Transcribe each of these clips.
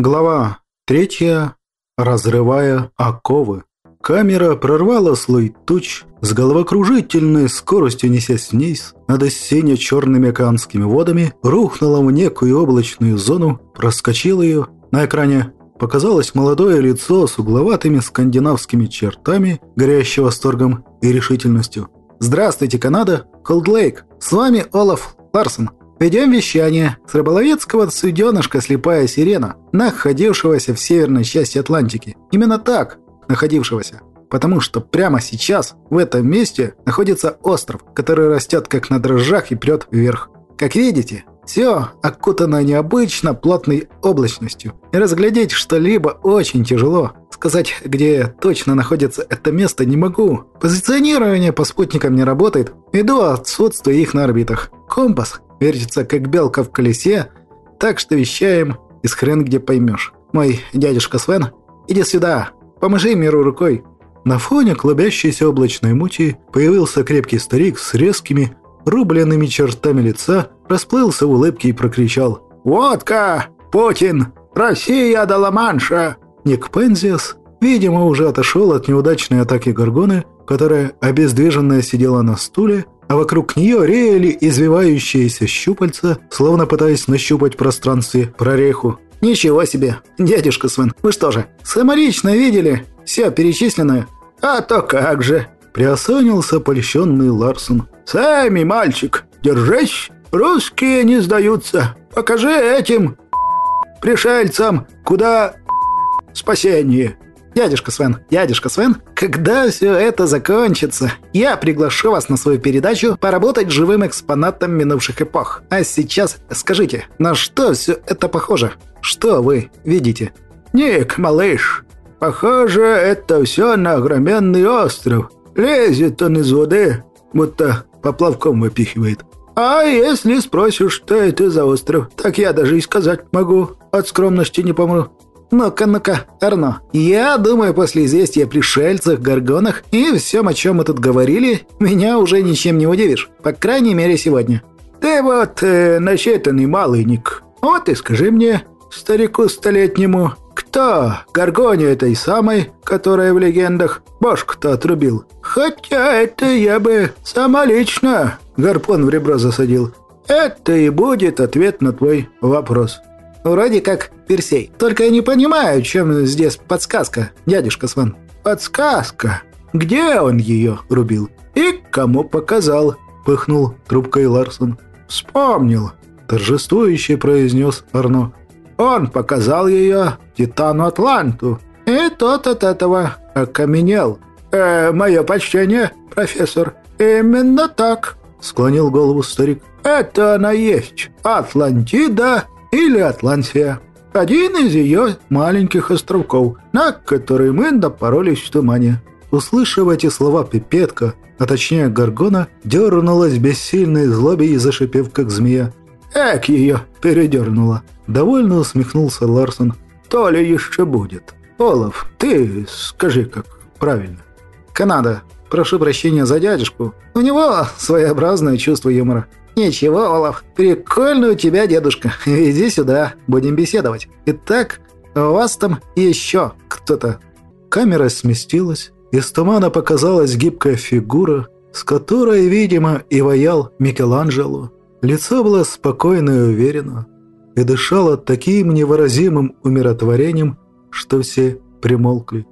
Глава третья. Разрывая оковы. Камера прорвала слой туч, с головокружительной скоростью несясь вниз, над осенне-черными океанскими водами, рухнула в некую облачную зону, проскочила ее. На экране показалось молодое лицо с угловатыми скандинавскими чертами, горящее восторгом и решительностью. «Здравствуйте, Канада! Колд-Лейк! С вами Олаф Ларсон!» Ведем вещание с рыболовецкого суденышка «Слепая сирена», находившегося в северной части Атлантики. Именно так, находившегося. Потому что прямо сейчас, в этом месте, находится остров, который растет как на дрожжах и прет вверх. Как видите, все окутано необычно плотной облачностью. И разглядеть что-либо очень тяжело. Сказать, где точно находится это место, не могу. Позиционирование по спутникам не работает, ввиду отсутствия их на орбитах. Компас вертится как белка в колесе, так что вещаем из хрен где поймешь. Мой дядюшка Свен, иди сюда, поможи миру рукой». На фоне клубящейся облачной мути появился крепкий старик с резкими, рубленными чертами лица, расплылся в улыбке и прокричал «Водка! Путин! Россия до Ла-Манша!» Ник Пензиас, видимо, уже отошел от неудачной атаки Горгоны, которая обездвиженная сидела на стуле, а вокруг нее реяли извивающиеся щупальца, словно пытаясь нащупать в пространстве прореху. «Ничего себе! Дядюшка Свен, вы что же, самолично видели все перечисленное?» «А то как же!» – приосанился польщенный Ларсон. «Сами, мальчик, держись! Русские не сдаются! Покажи этим пришельцам, куда спасение!» «Дядюшка Свен, дядюшка Свен, когда все это закончится, я приглашу вас на свою передачу поработать живым экспонатом минувших эпох. А сейчас скажите, на что все это похоже? Что вы видите?» «Ник, малыш, похоже, это все на огроменный остров. Лезет он из воды, будто поплавком выпихивает. А если спросишь, что это за остров, так я даже и сказать могу. От скромности не помру. «Ну-ка, ну-ка, Арно, я думаю, после известия о пришельцах, горгонах и всем, о чем мы тут говорили, меня уже ничем не удивишь. По крайней мере, сегодня». «Ты вот э, начитанный малый, Ник. Вот и скажи мне, старику столетнему, кто горгоне этой самой, которая в легендах башку-то отрубил? Хотя это я бы сама лично гарпон в ребро засадил. Это и будет ответ на твой вопрос». Вроде как Персей. Только я не понимаю, чем здесь подсказка, дядюшка Сван. Подсказка? Где он ее рубил? И кому показал? Пыхнул трубкой Ларсон. Вспомнил. Торжествующе произнес Арно. Он показал ее Титану Атланту. И тот от этого окаменел. «Э, мое почтение, профессор. Именно так», — склонил голову старик. «Это она есть. Атлантида или Атлантия. Один из ее маленьких островков, на который мы напоролись в тумане». Услышав эти слова, пипетка, а точнее Гаргона, дернулась бессильной злобе и зашипев, как змея. «Эк ее передернула!» Довольно усмехнулся Ларсон. «То ли еще будет. Олаф, ты скажи, как правильно». «Канада. Прошу прощения за дядюшку. У него своеобразное чувство юмора. «Ничего, Олаф, прикольно у тебя, дедушка. Иди сюда, будем беседовать. Итак, у вас там еще кто-то». Камера сместилась, из тумана показалась гибкая фигура, с которой, видимо, и воял Микеланджело. Лицо было спокойно и уверенно, и дышало таким невыразимым умиротворением, что все примолкли.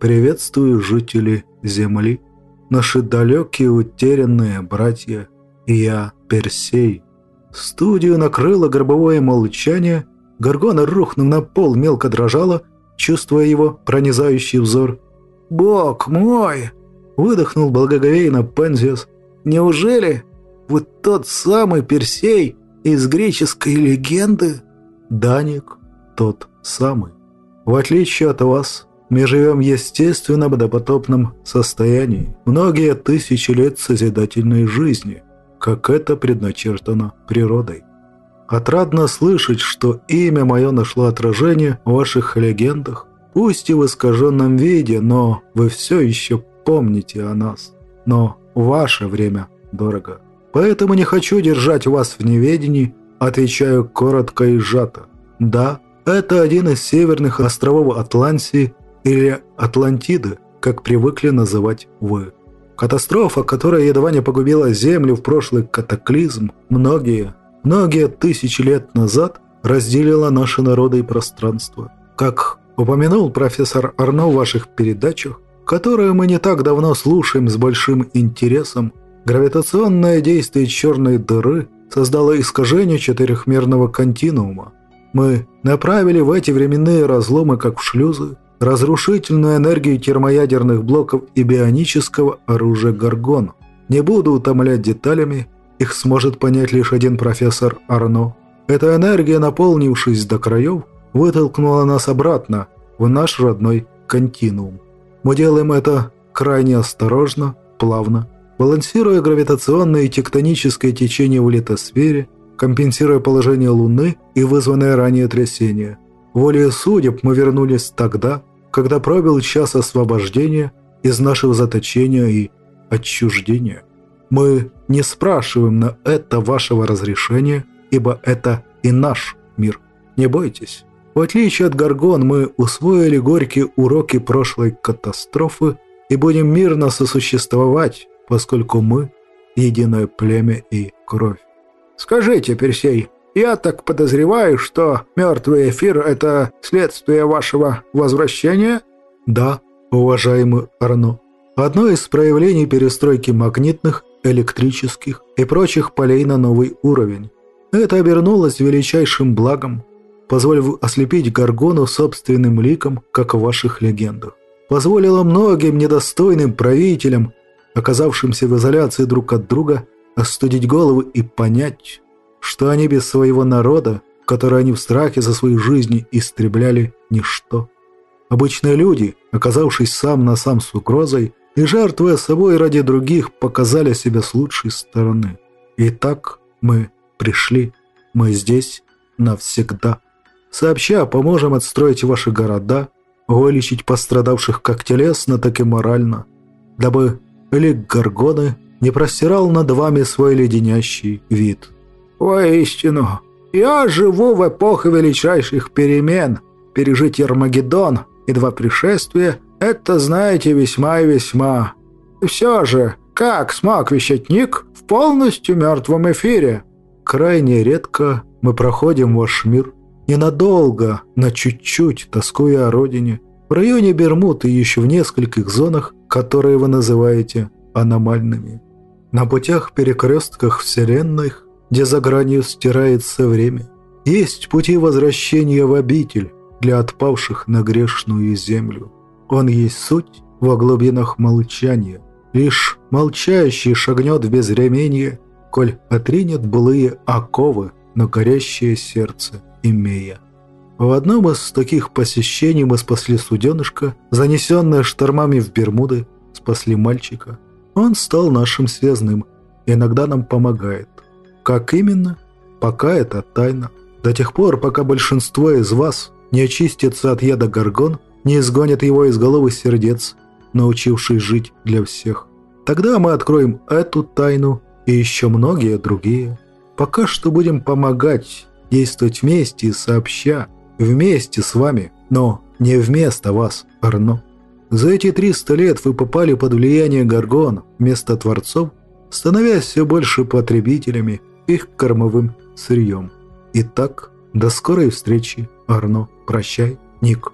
«Приветствую, жители Земли, наши далекие утерянные братья я Персей. Студию накрыло гробовое молчание. Горгона, рухнув на пол, мелко дрожала, чувствуя его пронизающий взор. «Бог мой!» – выдохнул благоговейно Пензиус. «Неужели вот тот самый Персей из греческой легенды?» «Даник, тот самый. В отличие от вас, мы живем в естественном допотопном состоянии. Многие тысячи лет созидательной жизни» как это предначертано природой. Отрадно слышать, что имя мое нашло отражение в ваших легендах, пусть и в искаженном виде, но вы все еще помните о нас. Но ваше время дорого. Поэтому не хочу держать вас в неведении, отвечаю коротко и сжато. Да, Это один из северных островов Атлантии или Атлантиды, как привыкли называть вы. Катастрофа, которая едва не погубила Землю в прошлый катаклизм, многие, многие тысячи лет назад разделила наши народы и пространство. Как упомянул профессор Арно в ваших передачах, которые мы не так давно слушаем с большим интересом, гравитационное действие черной дыры создало искажение четырехмерного континуума. Мы направили в эти временные разломы, как в шлюзы, разрушительную энергию термоядерных блоков и бионического оружия Гаргон. Не буду утомлять деталями, их сможет понять лишь один профессор Арно. Эта энергия, наполнившись до краев, вытолкнула нас обратно в наш родной континуум. Мы делаем это крайне осторожно, плавно, балансируя гравитационное и тектоническое течение в литосфере, компенсируя положение Луны и вызванное ранее трясение. Волей судеб мы вернулись тогда, когда пробил час освобождения из нашего заточения и отчуждения. Мы не спрашиваем на это вашего разрешения, ибо это и наш мир. Не бойтесь. В отличие от Гаргон, мы усвоили горькие уроки прошлой катастрофы и будем мирно сосуществовать, поскольку мы – единое племя и кровь. Скажите, Персей, я так подозреваю, что мертвый эфир – это следствие вашего возвращения?» «Да, уважаемый Арно. Одно из проявлений перестройки магнитных, электрических и прочих полей на новый уровень. Это обернулось величайшим благом, позволив ослепить Гаргону собственным ликом, как в ваших легендах. Позволило многим недостойным правителям, оказавшимся в изоляции друг от друга, остудить головы и понять, что они без своего народа, который они в страхе за свои жизни истребляли, ничто. Обычные люди, оказавшись сам на сам с угрозой и жертвуя собой ради других, показали себя с лучшей стороны. И так мы пришли, мы здесь навсегда. Сообща поможем отстроить ваши города, вылечить пострадавших как телесно, так и морально, дабы лик Гаргоны не простирал над вами свой леденящий вид». Воистину, я живу в эпоху величайших перемен. Пережить Армагеддон и два пришествия – это, знаете, весьма и весьма. Все же, как смог вещатник в полностью мертвом эфире? Крайне редко мы проходим ваш мир. Ненадолго, на чуть-чуть, тоскуя о родине. В районе Бермуд и еще в нескольких зонах, которые вы называете аномальными. На путях-перекрестках вселенных где за гранью стирается время. Есть пути возвращения в обитель для отпавших на грешную землю. Он есть суть во глубинах молчания. Лишь молчащий шагнет в безременье, коль отринет былые оковы на горящее сердце имея. В одном из таких посещений мы спасли суденышко, занесенное штормами в Бермуды, спасли мальчика. Он стал нашим связным, иногда нам помогает. Как именно? Пока это тайна. До тех пор, пока большинство из вас не очистится от яда горгон, не изгонят его из головы сердец, научившись жить для всех. Тогда мы откроем эту тайну и еще многие другие. Пока что будем помогать, действовать вместе и сообща, вместе с вами, но не вместо вас, Арно. За эти 300 лет вы попали под влияние Гаргон вместо творцов, становясь все больше потребителями – их кормовым сырьем. Итак, до скорой встречи, Арно. Прощай, Ник.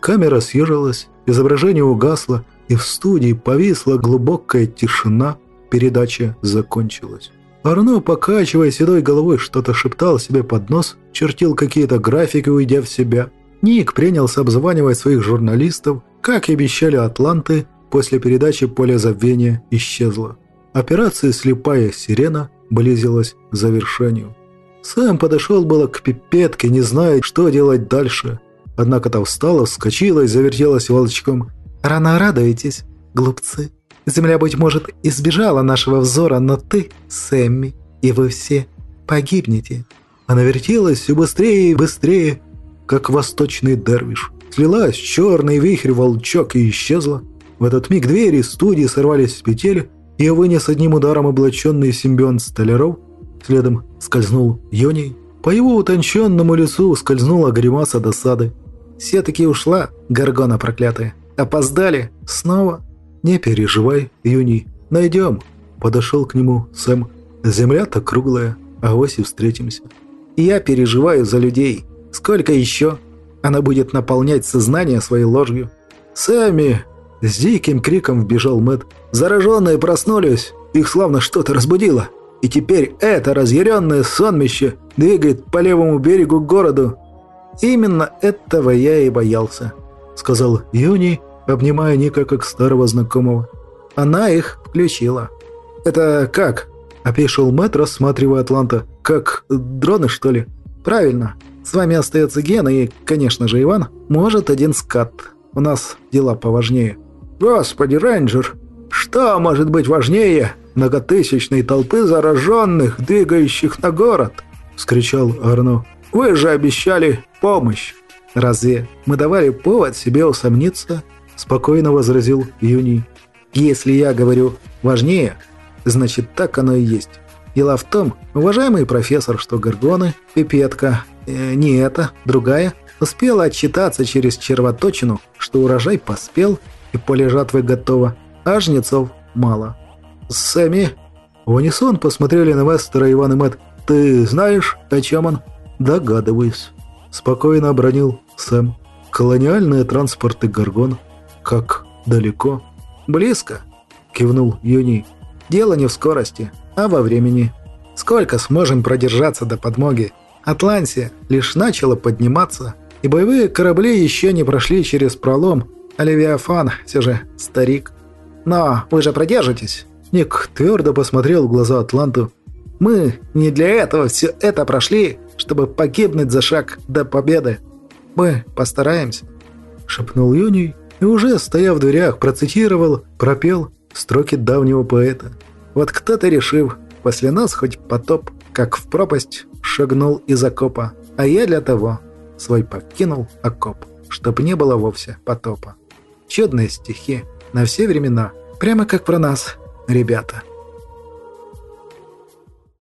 Камера съежилась, изображение угасло, и в студии повисла глубокая тишина. Передача закончилась. Арно, покачивая седой головой, что-то шептал себе под нос, чертил какие-то графики, уйдя в себя. Ник принялся обзванивать своих журналистов, как и обещали атланты, после передачи поле забвения исчезло. Операция «Слепая сирена» близилась к завершению. Сэм подошел было к пипетке, не зная, что делать дальше. Однако та встала, вскочила и завертелась волчком. «Рано радуетесь, глупцы. Земля, быть может, избежала нашего взора, но ты, Сэмми, и вы все погибнете». Она вертелась все быстрее и быстрее, как восточный дервиш. Слилась черный вихрь волчок и исчезла. В этот миг двери студии сорвались с петель, я вынес одним ударом облаченный симбион столяров, следом скользнул Йоней, По его утонченному лицу скользнула гримаса досады. «Все-таки ушла, горгона проклятая. Опоздали. Снова?» «Не переживай, Юни. Найдем». Подошел к нему Сэм. «Земля-то круглая, а вось и встретимся». «Я переживаю за людей. Сколько еще?» Она будет наполнять сознание своей ложью. «Сэмми!» С диким криком вбежал Мэт. «Зараженные проснулись. Их славно что-то разбудило. И теперь это разъяренное сонмище двигает по левому берегу к городу. Именно этого я и боялся», — сказал Юни, обнимая Ника как старого знакомого. «Она их включила». «Это как?» — опешил Мэтт, рассматривая Атланта. «Как дроны, что ли?» «Правильно. С вами остается Ген и, конечно же, Иван. Может, один скат. У нас дела поважнее». «Господи, рейнджер, что может быть важнее многотысячной толпы зараженных, двигающих на город?» — вскричал Арно. «Вы же обещали помощь!» «Разве мы давали повод себе усомниться?» — спокойно возразил Юни. «Если я говорю «важнее», значит так оно и есть. Дело в том, уважаемый профессор, что Горгоны, Пипетка, э, не это, другая, успела отчитаться через червоточину, что урожай поспел и поле жатвы готово, а жнецов мало. «Сами?» В унисон посмотрели на мастера Иван и Мэтт. «Ты знаешь, о чем он?» «Догадываюсь», — спокойно обронил Сэм. «Колониальные транспорты Гаргон. Как далеко?» «Близко», — кивнул Юни. «Дело не в скорости, а во времени. Сколько сможем продержаться до подмоги? Атлантия лишь начала подниматься, и боевые корабли еще не прошли через пролом, Левиафан все же старик. Но вы же продержитесь?» Ник твердо посмотрел в глаза Атланту. «Мы не для этого все это прошли, чтобы погибнуть за шаг до победы. Мы постараемся», — шепнул Юний и уже, стоя в дверях, процитировал, пропел строки давнего поэта. «Вот кто-то решив, после нас хоть потоп, как в пропасть шагнул из окопа, а я для того свой покинул окоп, чтоб не было вовсе потопа». Чудные стихи на все времена, прямо как про нас, ребята.